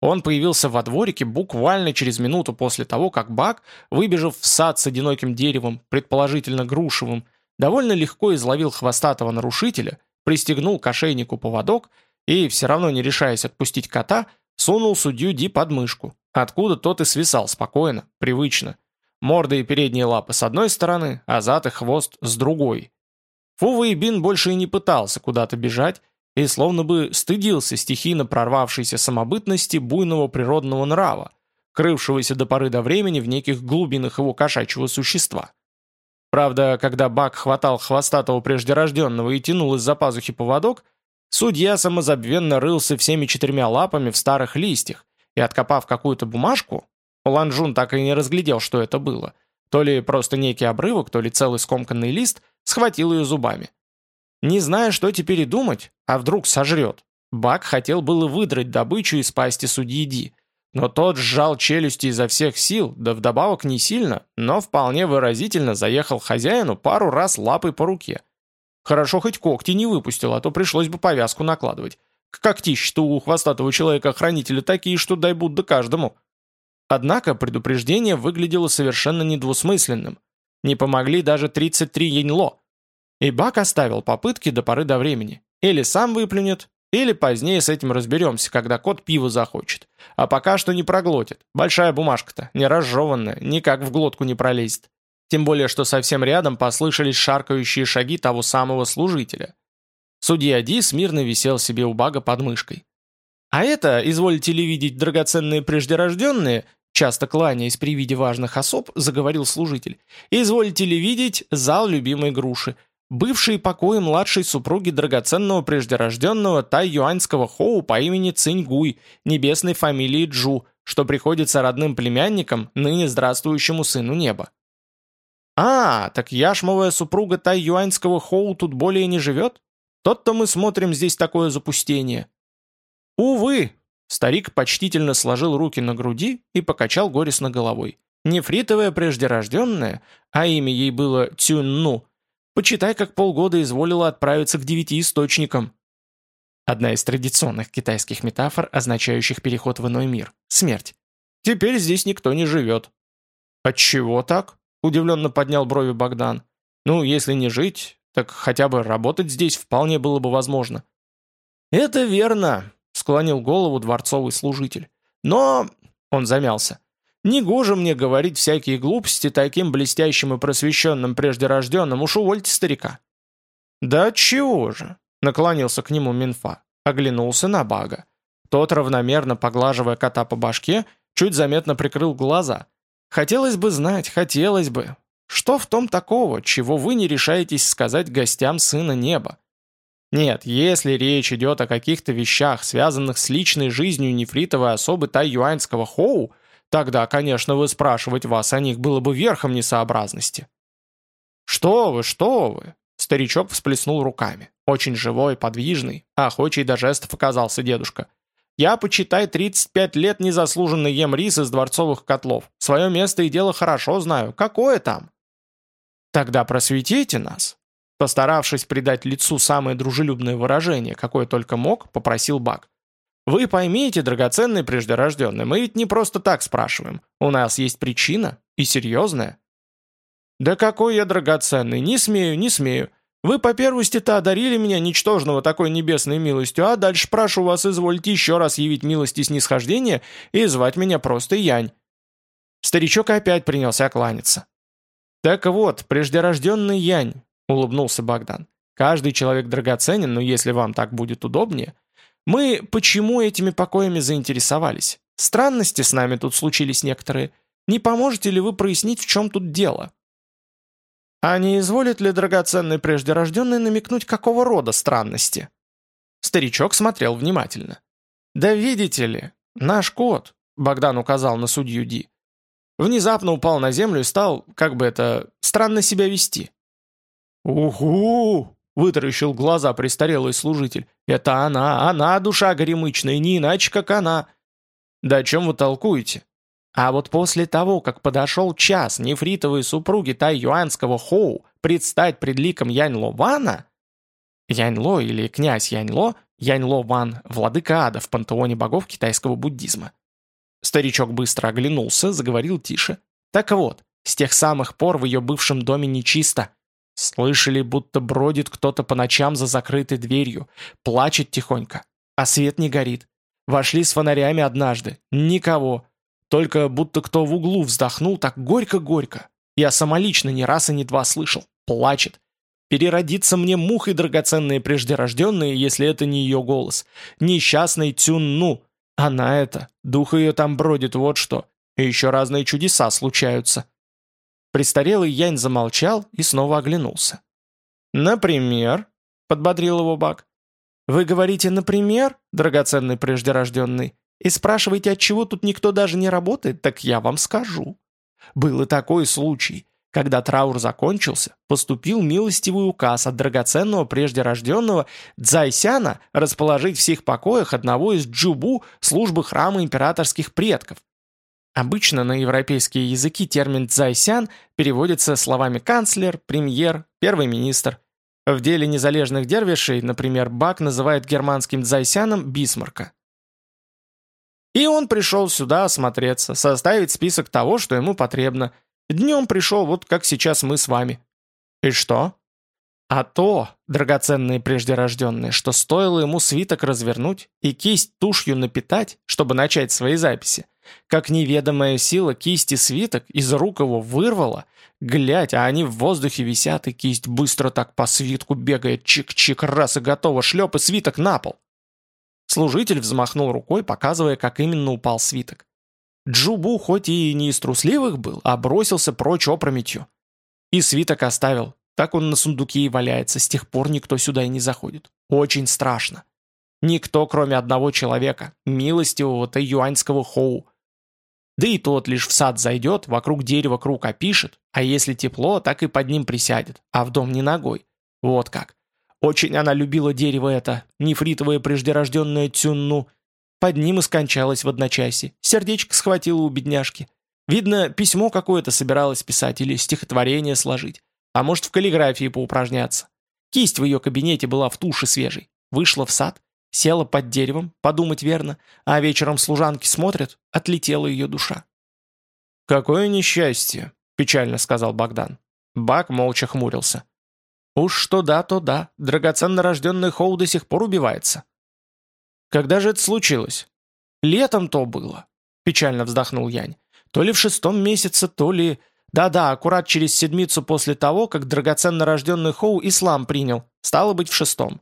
Он появился во дворике буквально через минуту после того, как Бак, выбежав в сад с одиноким деревом, предположительно грушевым, довольно легко изловил хвостатого нарушителя, пристегнул к ошейнику поводок и, все равно не решаясь отпустить кота, Сунул судью Ди под мышку, откуда тот и свисал спокойно, привычно. Морда и передние лапы с одной стороны, а зад и хвост с другой. Фува Бин больше и не пытался куда-то бежать, и словно бы стыдился стихийно прорвавшейся самобытности буйного природного нрава, крывшегося до поры до времени в неких глубинах его кошачьего существа. Правда, когда Бак хватал хвостатого преждерожденного и тянул из-за пазухи поводок, Судья самозабвенно рылся всеми четырьмя лапами в старых листьях и, откопав какую-то бумажку, Ланжун так и не разглядел, что это было, то ли просто некий обрывок, то ли целый скомканный лист, схватил ее зубами. Не зная, что теперь и думать, а вдруг сожрет, Бак хотел было выдрать добычу из пасти судьи Ди, но тот сжал челюсти изо всех сил, да вдобавок не сильно, но вполне выразительно заехал хозяину пару раз лапой по руке, Хорошо хоть когти не выпустил, а то пришлось бы повязку накладывать. Когтища-то у хвостатого человека-охранителя такие, что дай Будда каждому. Однако предупреждение выглядело совершенно недвусмысленным. Не помогли даже 33 яньло. И Бак оставил попытки до поры до времени. Или сам выплюнет, или позднее с этим разберемся, когда кот пиво захочет. А пока что не проглотит. Большая бумажка-то, не разжеванная, никак в глотку не пролезет. Тем более, что совсем рядом послышались шаркающие шаги того самого служителя. Судья Ди смирно висел себе у бага под мышкой. «А это, изволите ли видеть драгоценные преждерожденные?» Часто кланяясь при виде важных особ, заговорил служитель. «Изволите ли видеть зал любимой груши, бывший покои младшей супруги драгоценного преждерожденного тай-юаньского хоу по имени Циньгуй, небесной фамилии Джу, что приходится родным племянникам, ныне здравствующему сыну неба. «А, так яшмовая супруга тай-юаньского Хоу тут более не живет? Тот-то мы смотрим здесь такое запустение». «Увы!» — старик почтительно сложил руки на груди и покачал горестно головой. «Нефритовая преждерожденная, а имя ей было Цюнну, почитай, как полгода изволила отправиться к девяти источникам». Одна из традиционных китайских метафор, означающих переход в иной мир — смерть. «Теперь здесь никто не живет». «Отчего так?» Удивленно поднял брови Богдан. Ну, если не жить, так хотя бы работать здесь вполне было бы возможно. «Это верно», — склонил голову дворцовый служитель. «Но...» — он замялся. «Негоже мне говорить всякие глупости таким блестящим и просвещенным преждерожденным, уж увольте старика». «Да чего же?» — наклонился к нему Минфа, оглянулся на Бага. Тот, равномерно поглаживая кота по башке, чуть заметно прикрыл глаза — Хотелось бы знать, хотелось бы. Что в том такого, чего вы не решаетесь сказать гостям Сына Неба? Нет, если речь идет о каких-то вещах, связанных с личной жизнью нефритовой особы тайюаньского Хоу, тогда, конечно, вы спрашивать вас о них было бы верхом несообразности. «Что вы, что вы!» Старичок всплеснул руками. Очень живой, подвижный, охочий до жестов оказался дедушка. Я, почитай, 35 лет незаслуженно ем рис из дворцовых котлов. Свое место и дело хорошо знаю. Какое там? Тогда просветите нас. Постаравшись придать лицу самое дружелюбное выражение, какое только мог, попросил Бак. Вы поймите, драгоценный преждерожденный, мы ведь не просто так спрашиваем. У нас есть причина, и серьезная. Да какой я драгоценный, не смею, не смею. Вы по первости-то одарили меня, ничтожного, такой небесной милостью, а дальше прошу вас, извольте еще раз явить милость и снисхождение и звать меня просто Янь». Старичок опять принялся кланяться. «Так вот, преждерожденный Янь», — улыбнулся Богдан. «Каждый человек драгоценен, но если вам так будет удобнее...» Мы почему этими покоями заинтересовались? Странности с нами тут случились некоторые. Не поможете ли вы прояснить, в чем тут дело?» «А не изволит ли драгоценный преждерожденный намекнуть, какого рода странности?» Старичок смотрел внимательно. «Да видите ли, наш кот», — Богдан указал на судью Ди, внезапно упал на землю и стал, как бы это, странно себя вести. «Угу!» — вытаращил глаза престарелый служитель. «Это она, она душа горемычная, не иначе, как она!» «Да о чем вы толкуете?» А вот после того, как подошел час нефритовой супруги тайюанского Хоу предстать пред ликом Яньло Вана, Яньло или князь Яньло, Яньло Ван, владыка ада в пантеоне богов китайского буддизма. Старичок быстро оглянулся, заговорил тише. Так вот, с тех самых пор в ее бывшем доме нечисто. Слышали, будто бродит кто-то по ночам за закрытой дверью, плачет тихонько, а свет не горит. Вошли с фонарями однажды, никого, только будто кто в углу вздохнул так горько-горько. Я самолично ни раз и ни два слышал. Плачет. Переродиться мне мухой драгоценные преждерожденные, если это не ее голос. Несчастный Тюнну. Она это. Дух ее там бродит, вот что. И еще разные чудеса случаются. Престарелый Янь замолчал и снова оглянулся. «Например?» — подбодрил его Бак. «Вы говорите «например», драгоценный преждерожденный? И спрашиваете, от чего тут никто даже не работает, так я вам скажу. Был и такой случай, когда траур закончился, поступил милостивый указ от драгоценного прежде рожденного Дзайсяна расположить в всех покоях одного из джубу службы храма императорских предков. Обычно на европейские языки термин «дзайсян» переводится словами «канцлер», «премьер», «первый министр». В деле незалежных дервишей, например, Бак называет германским дзайсяном Бисмарка. И он пришел сюда осмотреться, составить список того, что ему потребно. Днем пришел, вот как сейчас мы с вами. И что? А то, драгоценные преждерожденные, что стоило ему свиток развернуть и кисть тушью напитать, чтобы начать свои записи, как неведомая сила кисти свиток из рук его вырвала, глядь, а они в воздухе висят, и кисть быстро так по свитку бегает, чик-чик, раз и готово, шлеп и свиток на пол. Служитель взмахнул рукой, показывая, как именно упал свиток. Джубу хоть и не из трусливых был, а бросился прочь опрометью. И свиток оставил. Так он на сундуке и валяется, с тех пор никто сюда и не заходит. Очень страшно. Никто, кроме одного человека, милостивого-то юаньского Хоу. Да и тот лишь в сад зайдет, вокруг дерева круг опишет, а если тепло, так и под ним присядет, а в дом не ногой. Вот как. Очень она любила дерево это, нефритовое преждерожденное тюнну. Под ним и скончалась в одночасье. Сердечко схватило у бедняжки. Видно, письмо какое-то собиралась писать или стихотворение сложить. А может, в каллиграфии поупражняться. Кисть в ее кабинете была в туше свежей. Вышла в сад, села под деревом, подумать верно, а вечером служанки смотрят, отлетела ее душа. «Какое несчастье!» – печально сказал Богдан. Бак молча хмурился. Уж что да, то да, драгоценно рожденный Хоу до сих пор убивается. Когда же это случилось? Летом то было, печально вздохнул Янь. То ли в шестом месяце, то ли... Да-да, аккурат через седмицу после того, как драгоценно рожденный Хоу ислам принял, стало быть в шестом.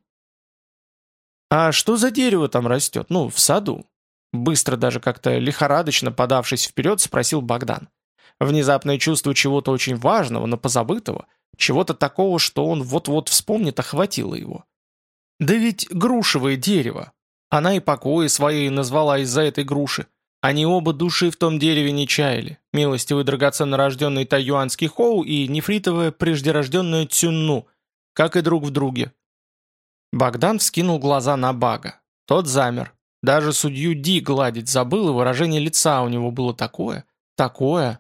«А что за дерево там растет? Ну, в саду?» Быстро даже как-то лихорадочно подавшись вперед, спросил Богдан. Внезапное чувство чего-то очень важного, но позабытого, чего-то такого, что он вот-вот вспомнит, охватило его. Да ведь грушевое дерево. Она и покои свои назвала из-за этой груши. Они оба души в том дереве не чаяли. Милостивый драгоценно рожденный тайюанский Хоу и нефритовая преждерожденная Цюнну, как и друг в друге. Богдан вскинул глаза на Бага. Тот замер. Даже судью Ди гладить забыл, и выражение лица у него было такое, такое.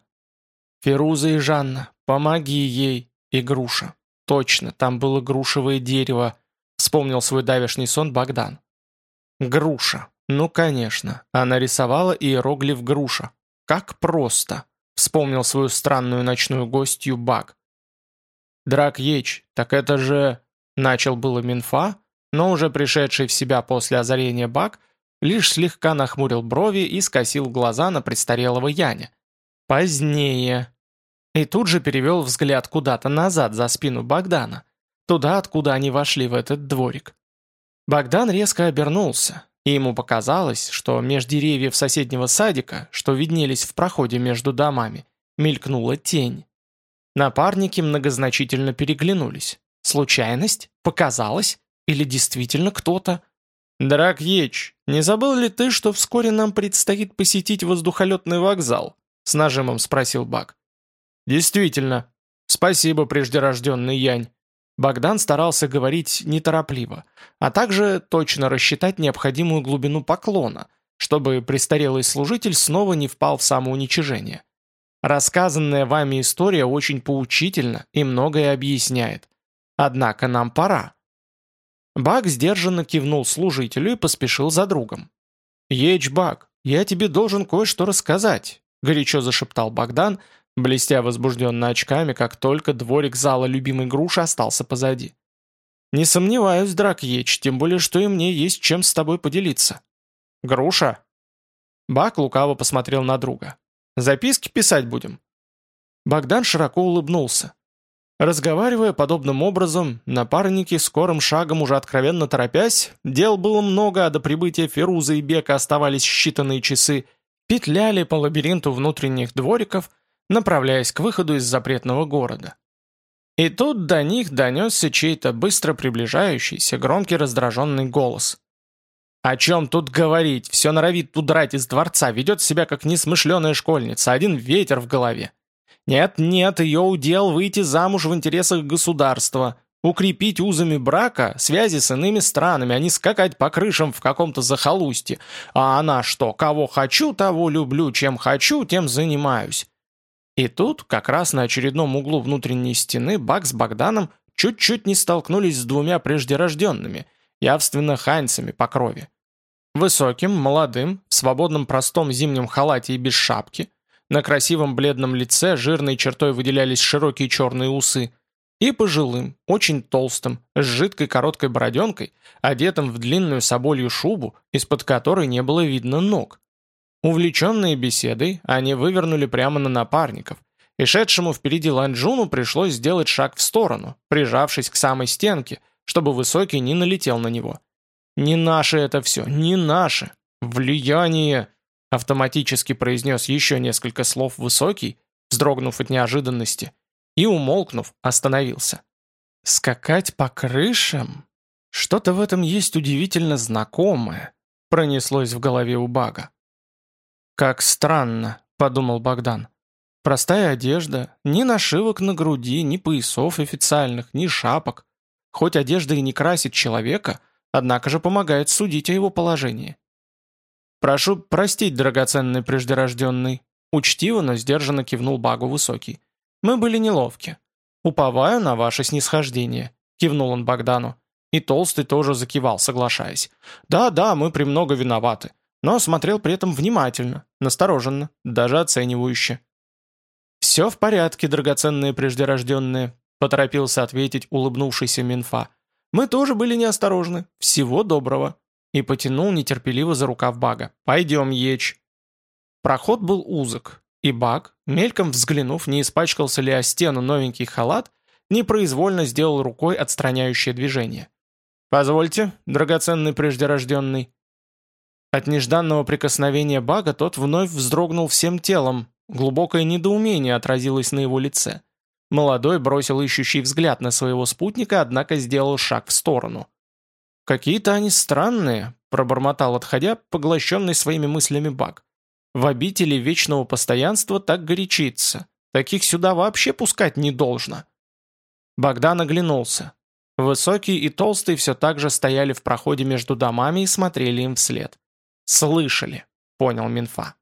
«Феруза и Жанна, помоги ей!» И груша. Точно, там было грушевое дерево. Вспомнил свой давешний сон Богдан. Груша. Ну, конечно. Она рисовала иероглиф груша. Как просто. Вспомнил свою странную ночную гостью Баг. Драк Еч, так это же... Начал было Минфа, но уже пришедший в себя после озарения Бак лишь слегка нахмурил брови и скосил глаза на престарелого Яня. «Позднее». И тут же перевел взгляд куда-то назад за спину Богдана, туда, откуда они вошли в этот дворик. Богдан резко обернулся, и ему показалось, что меж деревьев соседнего садика, что виднелись в проходе между домами, мелькнула тень. Напарники многозначительно переглянулись. Случайность? Показалось? Или действительно кто-то? «Драк Еч, не забыл ли ты, что вскоре нам предстоит посетить воздухолетный вокзал?» С нажимом спросил Бак. «Действительно. Спасибо, преждерожденный Янь». Богдан старался говорить неторопливо, а также точно рассчитать необходимую глубину поклона, чтобы престарелый служитель снова не впал в самоуничижение. Рассказанная вами история очень поучительна и многое объясняет. Однако нам пора. Бак сдержанно кивнул служителю и поспешил за другом. «Еч, Бак, я тебе должен кое-что рассказать», — горячо зашептал Богдан, блестя возбужденно очками, как только дворик зала любимой груши остался позади. «Не сомневаюсь, Драк Еч, тем более, что и мне есть чем с тобой поделиться». «Груша?» Бак лукаво посмотрел на друга. «Записки писать будем?» Богдан широко улыбнулся. Разговаривая подобным образом, напарники скорым шагом уже откровенно торопясь, дел было много, а до прибытия Феруза и Бека оставались считанные часы, петляли по лабиринту внутренних двориков, направляясь к выходу из запретного города. И тут до них донесся чей-то быстро приближающийся, громкий раздраженный голос. «О чем тут говорить? Все норовит удрать из дворца, ведет себя как несмышленая школьница, один ветер в голове. Нет-нет, ее удел выйти замуж в интересах государства, укрепить узами брака связи с иными странами, а не скакать по крышам в каком-то захолустье. А она что, кого хочу, того люблю, чем хочу, тем занимаюсь. И тут, как раз на очередном углу внутренней стены, Бак с Богданом чуть-чуть не столкнулись с двумя преждерожденными, явственно ханьцами по крови. Высоким, молодым, в свободном простом зимнем халате и без шапки, на красивом бледном лице жирной чертой выделялись широкие черные усы. И пожилым, очень толстым, с жидкой короткой бороденкой, одетым в длинную соболью шубу, из-под которой не было видно ног. Увлеченные беседой, они вывернули прямо на напарников, и шедшему впереди Ланджуну пришлось сделать шаг в сторону, прижавшись к самой стенке, чтобы Высокий не налетел на него. «Не наше это все, не наше! Влияние!» Автоматически произнес еще несколько слов высокий, вздрогнув от неожиданности, и, умолкнув, остановился. «Скакать по крышам? Что-то в этом есть удивительно знакомое», пронеслось в голове у Бага. «Как странно», — подумал Богдан. «Простая одежда, ни нашивок на груди, ни поясов официальных, ни шапок. Хоть одежда и не красит человека, однако же помогает судить о его положении. «Прошу простить, драгоценный преждерожденный», учтиво, но сдержанно кивнул Багу Высокий. «Мы были неловки. Уповаю на ваше снисхождение», кивнул он Богдану. И Толстый тоже закивал, соглашаясь. «Да-да, мы премного виноваты», но смотрел при этом внимательно, настороженно, даже оценивающе. «Все в порядке, драгоценные преждерожденные», поторопился ответить улыбнувшийся Минфа. «Мы тоже были неосторожны. Всего доброго» и потянул нетерпеливо за рукав Бага. «Пойдем, Еч». Проход был узок, и Баг, мельком взглянув, не испачкался ли о стену новенький халат, непроизвольно сделал рукой отстраняющее движение. «Позвольте, драгоценный преждерожденный». От нежданного прикосновения Бага тот вновь вздрогнул всем телом, глубокое недоумение отразилось на его лице. Молодой бросил ищущий взгляд на своего спутника, однако сделал шаг в сторону. «Какие-то они странные», — пробормотал, отходя, поглощенный своими мыслями Бак. «В обители вечного постоянства так горячится. Таких сюда вообще пускать не должно». Богдан оглянулся. Высокий и толстый все так же стояли в проходе между домами и смотрели им вслед. «Слышали», — понял Минфа.